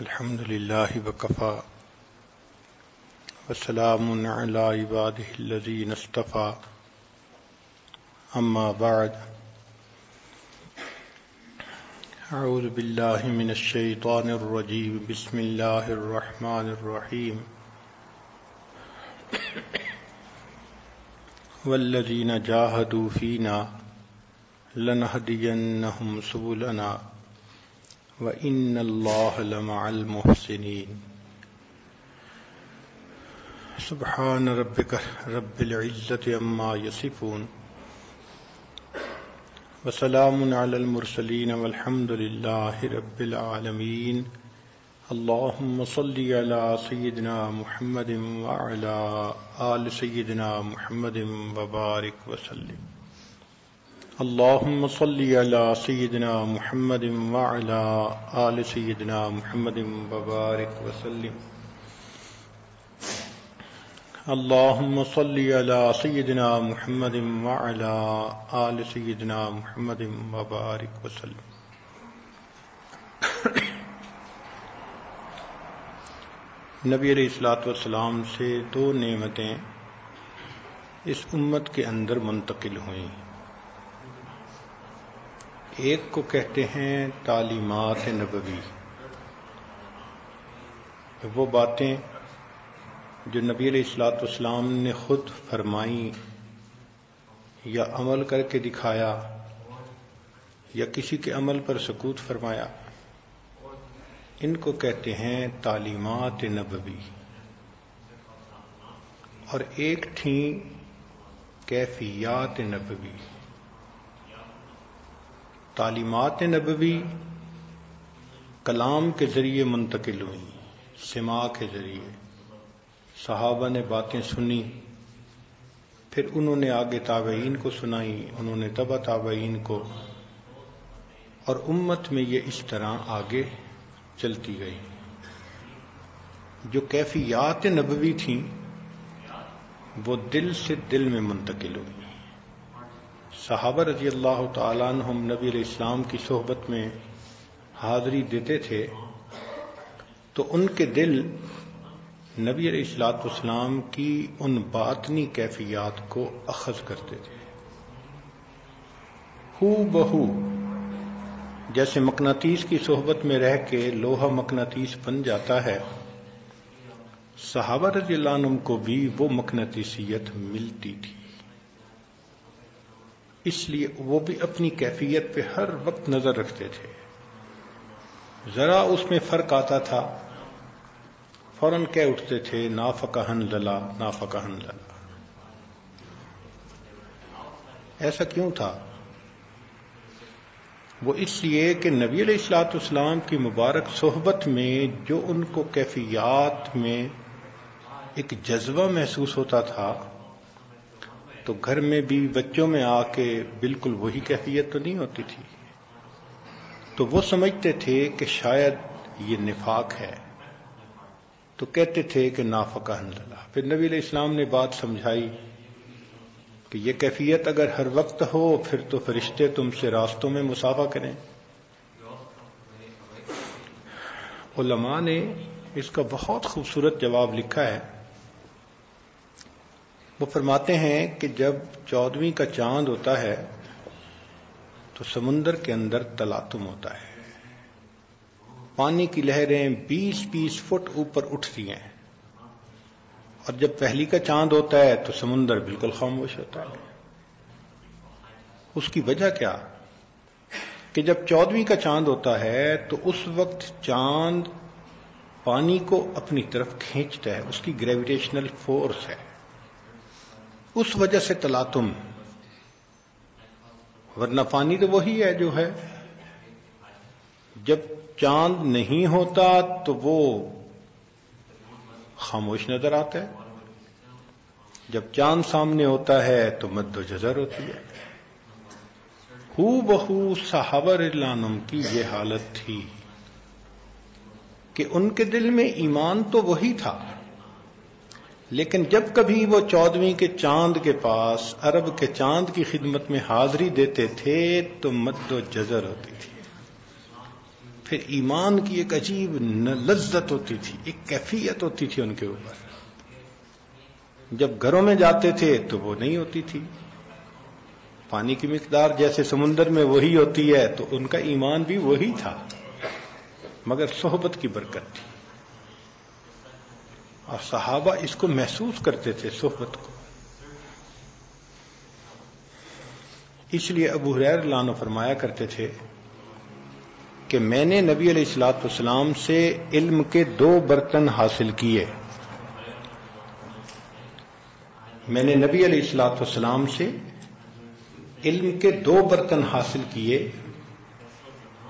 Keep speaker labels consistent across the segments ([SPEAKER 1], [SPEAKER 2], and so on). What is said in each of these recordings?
[SPEAKER 1] الحمد لله وكفى. وسلام على عباده الذين اصطفى. أما بعد. أعوذ بالله من الشيطان الرجيم. بسم الله الرحمن الرحيم. والذين جاهدوا فينا لنهدينهم سبلنا. وإن الله لمع المحسنين. سبحان ربك رب العزة أما يصفون. وسلام على المرسلين والحمد لله رب العالمين. اللهم صل على سيدنا محمد وعلى آل سيدنا محمد وبارك وسلم. اللهم صل على سيدنا محمد وعلى آل سيدنا محمد وبارك وسلم. اللهم صل على سيدنا محمد وعلى آل سيدنا محمد وبارك وسلم. نبی علیہ السلاۃ والسلام سے دو نعمتیں اس امت کے اندر منتقل ہوئیں۔ ایک کو کہتے ہیں تعلیمات نبوی۔ وہ باتیں جو نبی علیہ السلاۃ والسلام نے خود فرمائی یا عمل کر کے دکھایا یا کسی کے عمل پر سکوت فرمایا، ان کو کہتے ہیں تعلیمات نبوی۔ اور ایک تھیں کیفیات نبوی۔ تعلیمات نبوی کلام کے ذریعے منتقل ہوئی سما کے ذریعے۔ صحابہ نے باتیں سنی، پھر انہوں نے آگے تابعین کو سنائی، انہوں نے تبا تابعین کو۔ اور امت میں یہ اس طرح آگے چلتی گئی۔ جو کیفیات نبوی تھیں، وہ دل سے دل میں منتقل ہوئی۔ صحابہ رضی اللہ تعالیٰ عنہم نبی علیہ السلام کی صحبت میں حاضری دیتے تھے، تو ان کے دل نبی علیہ السلاط اسلام کی ان باطنی کیفیات کو اخذ کرتے تھے۔ ہو بہو جیسے مقناطیس کی صحبت میں رہ کے لوہا مقناطیس بن جاتا ہے، صحابہ رضی اللہ عنہ کو بھی وہ مقناطیسیت ملتی تھی۔ اس لیے وہ بھی اپنی کیفیت پہ ہر وقت نظر رکھتے تھے۔ ذرا اس میں فرق آتا تھا۔ فوراً کہہ اٹھتے تھے نافقہن للا نافقہن للا ایسا کیوں تھا؟ وہ اس لیے کہ نبی علیہ السلاط اسلام کی مبارک صحبت میں جو ان کو کیفیات میں ایک جذبہ محسوس ہوتا تھا تو گھر میں بھی بچوں میں آ کے بالکل وہی کیفیت تو نہیں ہوتی تھی۔ تو وہ سمجھتے تھے کہ شاید یہ نفاق ہے۔ تو کہتے تھے کہ نافقہ اللہ۔ پھر نبی علیہ السلام نے بات سمجھائی کہ یہ کیفیت اگر ہر وقت ہو، پھر تو فرشتے تم سے راستوں میں مسافہ کریں۔ علماء نے اس کا بہت خوبصورت جواب لکھا ہے۔ وہ فرماتے ہیں کہ جب چودویں کا چاند ہوتا ہے تو سمندر کے اندر تلاتم ہوتا ہے۔ پانی کی لہریں بیس بیس فٹ اوپر اٹھتی ہیں۔ اور جب پہلی کا چاند ہوتا ہے تو سمندر بالکل خاموش ہوتا ہے۔ اس کی وجہ کیا؟ کہ جب چودویں کا چاند ہوتا ہے تو اس وقت چاند پانی کو اپنی طرف کھینچتا ہے۔ اس کی گریویٹیشنل فورس ہے۔ اس وجہ سے تلاتم۔ ورنہ پانی تو وہی ہے جو ہے۔ جب چاند نہیں ہوتا تو وہ خاموش نظر آتا ہے۔ جب چاند سامنے ہوتا ہے تو مد و جزر ہوتی ہے۔ ہو بہو صحابر لانم کی یہ حالت تھی کہ ان کے دل میں ایمان تو وہی تھا۔ لیکن جب کبھی وہ چودویں کے چاند کے پاس عرب کے چاند کی خدمت میں حاضری دیتے تھے تو مد و جزر ہوتی تھی۔ پھر ایمان کی ایک عجیب لذت ہوتی تھی، ایک کیفیت ہوتی تھی ان کے اوپر۔ جب گھروں میں جاتے تھے تو وہ نہیں ہوتی تھی۔ پانی کی مقدار جیسے سمندر میں وہی ہوتی ہے تو ان کا ایمان بھی وہی تھا۔ مگر صحبت کی برکت تھی۔ اور صحابہ اس کو محسوس کرتے تھے صحبت کو۔ اس لیے ابو حریر لانو فرمایا کرتے تھے کہ میں نے نبی علیہ السلاط والسلام سے علم کے دو برتن حاصل کیے۔ میں نے نبی علیہ السلاط والسلام سے علم کے دو برتن حاصل کیے۔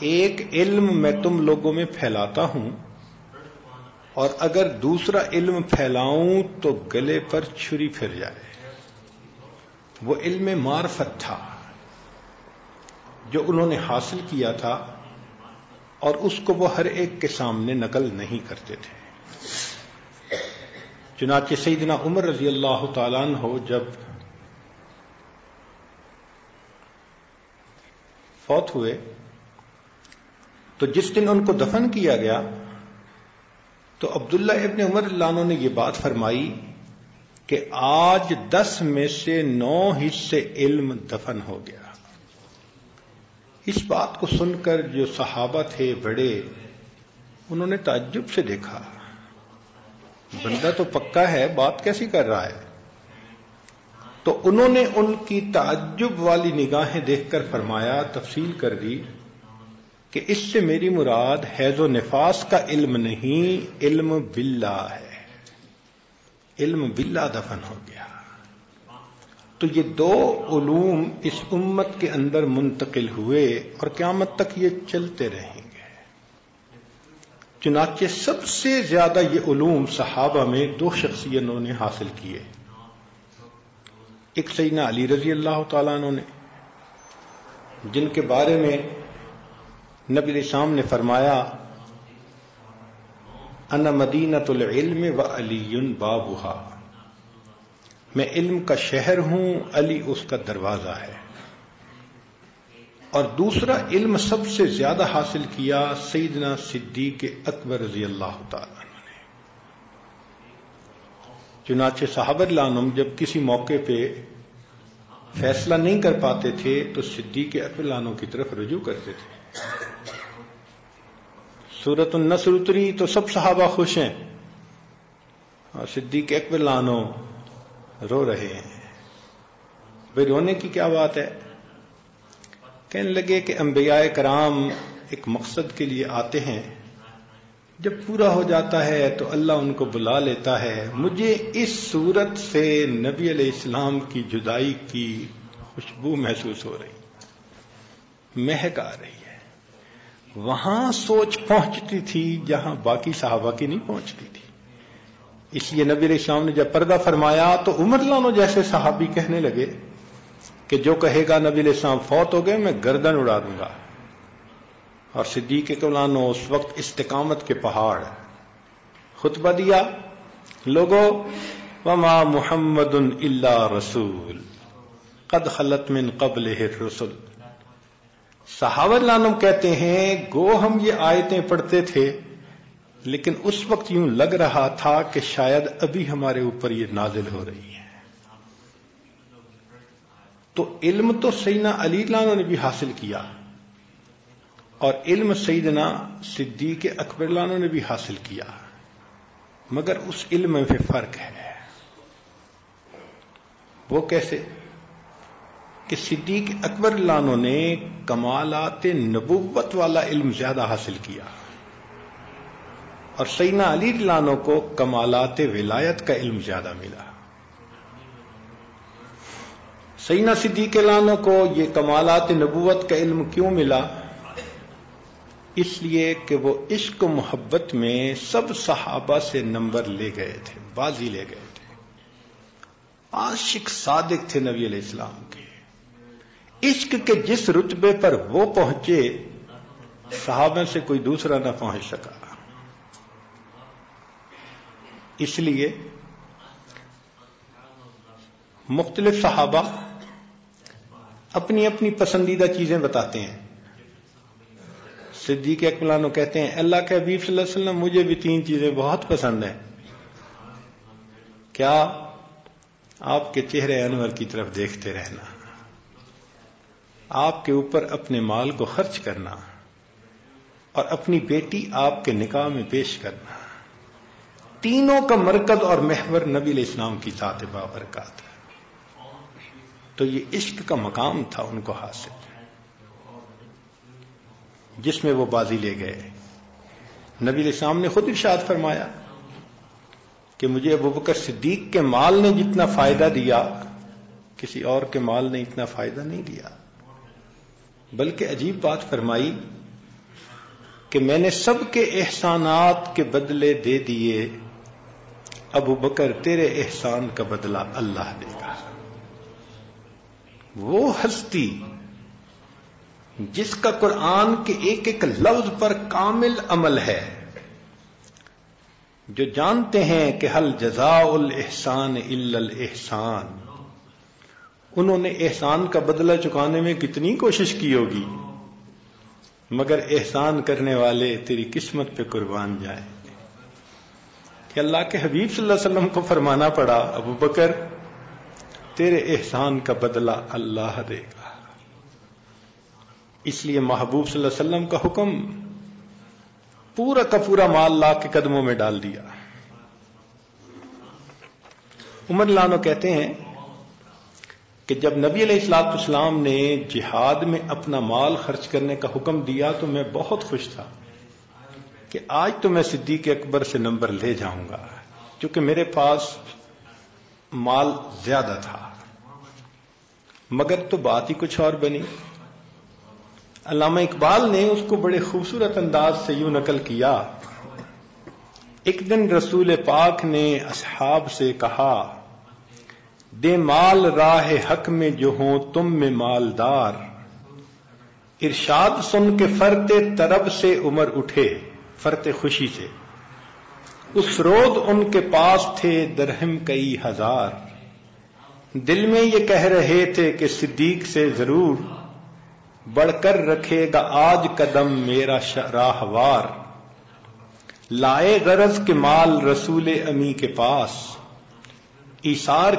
[SPEAKER 1] ایک علم میں تم لوگوں میں پھیلاتا ہوں۔ اور اگر دوسرا علم پھیلاؤں تو گلے پر چھری پھر جائے۔ وہ علم معرفت تھا جو انہوں نے حاصل کیا تھا اور اس کو وہ ہر ایک کے سامنے نقل نہیں کرتے تھے۔ چنانچہ سیدنا عمر رضی اللہ تعالیٰ ہو جب فوت ہوئے تو جس دن ان کو دفن کیا گیا تو عبداللہ ابن عمر اللہ نے یہ بات فرمائی کہ آج دس میں سے نو حصے علم دفن ہو گیا۔ اس بات کو سن کر جو صحابہ تھے بڑے، انہوں نے تعجب سے دیکھا۔ بندہ تو پکا ہے، بات کیسی کر رہا ہے؟ تو انہوں نے ان کی تعجب والی نگاہیں دیکھ کر فرمایا، تفصیل کر دی۔ کہ اس سے میری مراد حیض و نفاس کا علم نہیں، علم بلا ہے۔ علم بلا دفن ہو گیا۔ تو یہ دو علوم اس امت کے اندر منتقل ہوئے اور قیامت تک یہ چلتے رہیں گے۔ چنانچہ سب سے زیادہ یہ علوم صحابہ میں دو شخصیتوں نے حاصل کیے۔ ایک سیدنا علی رضی اللہ تعالیٰ عنہ نے، جن کے بارے میں نبی السلام نے فرمایا ان مدینت العلم و علی بابا میں علم کا شہر ہوں، علی اس کا دروازہ ہے۔ اور دوسرا علم سب سے زیادہ حاصل کیا سیدنا صدیق اکبر رضی اللہ تعالی چنانچہ صحابہ لانم جب کسی موقع پہ فیصلہ نہیں کر پاتے تھے، تو صدیق اکبر لانوں کی طرف رجوع کرتے تھے۔ سورت النصر اتری تو سب صحابہ خوش ہیں۔ اور صدیق اکبر لانو رو رہے ہیں۔ بھائی رونے کی کیا بات ہے؟ کہنے لگے کہ انبیاء کرام ایک مقصد کے لیے آتے ہیں۔ جب پورا ہو جاتا ہے تو اللہ ان کو بلا لیتا ہے۔ مجھے اس صورت سے نبی علیہ السلام کی جدائی کی خوشبو محسوس ہو رہی۔ مہک آ رہی ہے۔ وہاں سوچ پہنچتی تھی جہاں باقی صحابہ کی نہیں پہنچتی تھی۔ اس لیے نبی علیہ السلام نے جب پردہ فرمایا تو عمر لانو جیسے صحابی کہنے لگے کہ جو کہے گا نبی علیہ السلام فوت ہو گئے، میں گردن اڑا دوں گا۔ اور صدیق لانو، اس وقت استقامت کے پہاڑ خطبہ دیا، لوگو، وما محمد اللہ رسول، قد خلط من قبل رسول صحابہ لانم کہتے ہیں، گو ہم یہ آیتیں پڑھتے تھے، لیکن اس وقت یوں لگ رہا تھا کہ شاید ابھی ہمارے اوپر یہ نازل ہو رہی ہے۔ تو علم تو سیدنا علی لانو نے بھی حاصل کیا، اور علم سیدنا صدیق اکبر لانو نے بھی حاصل کیا، مگر اس علم میں فرق ہے۔ وہ کیسے؟ کہ صدیق اکبر لانو نے کمالات نبوت والا علم زیادہ حاصل کیا اور سینا علی لانوں کو کمالات ولایت کا علم زیادہ ملا۔ سینا صدیق لانوں کو یہ کمالات نبوت کا علم کیوں ملا؟ اس لیے کہ وہ عشق و محبت میں سب صحابہ سے نمبر لے گئے تھے، بازی لے گئے تھے۔ عاشق صادق تھے نبی علیہ السلام کے۔ عشق کے جس رتبے پر وہ پہنچے، صحابہ سے کوئی دوسرا نہ پہنچ سکا۔ اس لیے مختلف صحابہ اپنی اپنی پسندیدہ چیزیں بتاتے ہیں۔ صدیق اکملانو کہتے ہیں، اللہ کے حبیب صلی اللہ علیہ وسلم، مجھے بھی تین چیزیں بہت پسند ہیں۔ کیا آپ کے چہرے انور کی طرف دیکھتے رہنا؟ آپ کے اوپر اپنے مال کو خرچ کرنا اور اپنی بیٹی آپ کے نکاح میں پیش کرنا۔ تینوں کا مرکز اور محور نبی علیہ السلام کی ذات بابرکات۔ تو یہ عشق کا مقام تھا ان کو حاصل۔ جس میں وہ بازی لے گئے۔ نبی علیہ السلام نے خود ارشاد فرمایا کہ مجھے ابو بکر صدیق کے مال نے جتنا فائدہ دیا، کسی اور کے مال نے اتنا فائدہ نہیں دیا۔ بلکہ عجیب بات فرمائی کہ میں نے سب کے احسانات کے بدلے دے دیے۔ ابو بکر، تیرے احسان کا بدلہ اللہ دے گا۔ وہ ہستی جس کا قرآن کے ایک ایک لفظ پر کامل عمل ہے، جو جانتے ہیں کہ حل جزا الحسان الحسان انہوں نے احسان کا بدلہ چکانے میں کتنی کوشش کی ہوگی؟ مگر احسان کرنے والے تیری قسمت پہ قربان جائیں۔ کہ اللہ کے حبیب صلی اللہ علیہ وسلم کو فرمانا پڑا، ابو بکر، تیرے احسان کا بدلہ اللہ دے گا۔ اس لیے محبوب صلی اللہ علیہ وسلم کا حکم پورا کا پورا مال لا کے قدموں میں ڈال دیا۔ عمر لانو کہتے ہیں کہ جب نبی علیہ السلاط اسلام نے جہاد میں اپنا مال خرچ کرنے کا حکم دیا تو میں بہت خوش تھا کہ آج تو میں صدیق اکبر سے نمبر لے جاؤں گا کیونکہ میرے پاس مال زیادہ تھا۔ مگر تو بات ہی کچھ اور بنی۔ علامہ اقبال نے اس کو بڑے خوبصورت انداز سے یوں نقل کیا۔ ایک دن رسول پاک نے اصحاب سے کہا دے مال راہ حق میں جو ہوں تم میں مالدار۔ ارشاد سن کے فرتے ترب سے عمر اٹھے، فرتے خوشی سے۔ اس روز ان کے پاس تھے درہم کئی ہزار۔ دل میں یہ کہہ رہے تھے کہ صدیق سے ضرور بڑھ کر رکھے گا آج قدم میرا راہوار۔ لائے غرض کے مال رسول امی کے پاس۔ ایسار